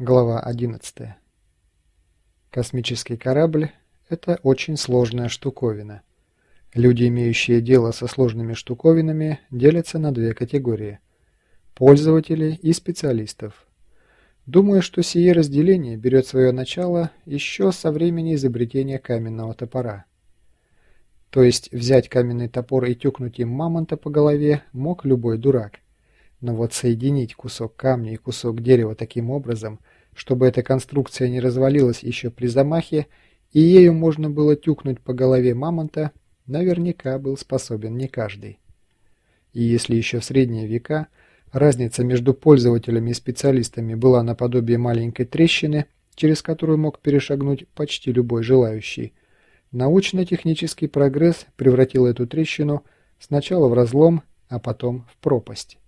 Глава 11. Космический корабль – это очень сложная штуковина. Люди, имеющие дело со сложными штуковинами, делятся на две категории – пользователей и специалистов. Думаю, что сие разделение берет свое начало еще со времени изобретения каменного топора. То есть взять каменный топор и тюкнуть им мамонта по голове мог любой дурак – но вот соединить кусок камня и кусок дерева таким образом, чтобы эта конструкция не развалилась еще при замахе, и ею можно было тюкнуть по голове мамонта, наверняка был способен не каждый. И если еще в средние века разница между пользователями и специалистами была наподобие маленькой трещины, через которую мог перешагнуть почти любой желающий, научно-технический прогресс превратил эту трещину сначала в разлом, а потом в пропасть.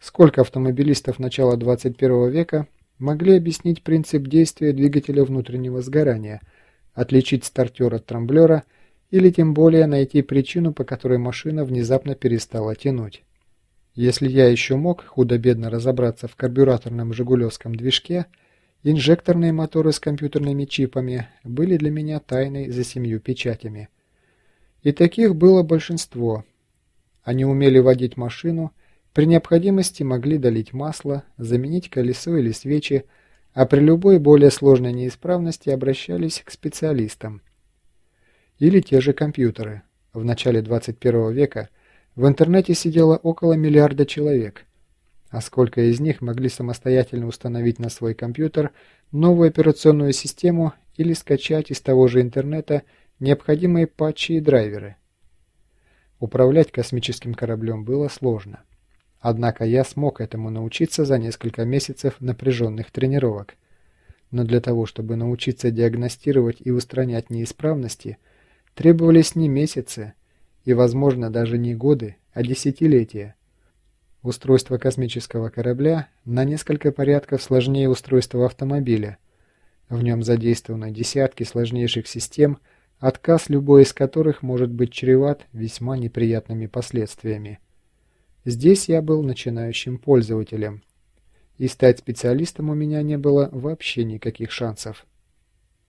Сколько автомобилистов начала 21 века могли объяснить принцип действия двигателя внутреннего сгорания, отличить стартер от трамблера или тем более найти причину, по которой машина внезапно перестала тянуть. Если я еще мог худо-бедно разобраться в карбюраторном «Жигулевском» движке, инжекторные моторы с компьютерными чипами были для меня тайной за семью печатями. И таких было большинство. Они умели водить машину при необходимости могли долить масло, заменить колесо или свечи, а при любой более сложной неисправности обращались к специалистам. Или те же компьютеры. В начале 21 века в интернете сидело около миллиарда человек, а сколько из них могли самостоятельно установить на свой компьютер новую операционную систему или скачать из того же интернета необходимые патчи и драйверы. Управлять космическим кораблем было сложно. Однако я смог этому научиться за несколько месяцев напряженных тренировок. Но для того, чтобы научиться диагностировать и устранять неисправности, требовались не месяцы и, возможно, даже не годы, а десятилетия. Устройство космического корабля на несколько порядков сложнее устройства автомобиля. В нем задействованы десятки сложнейших систем, отказ любой из которых может быть чреват весьма неприятными последствиями. Здесь я был начинающим пользователем, и стать специалистом у меня не было вообще никаких шансов.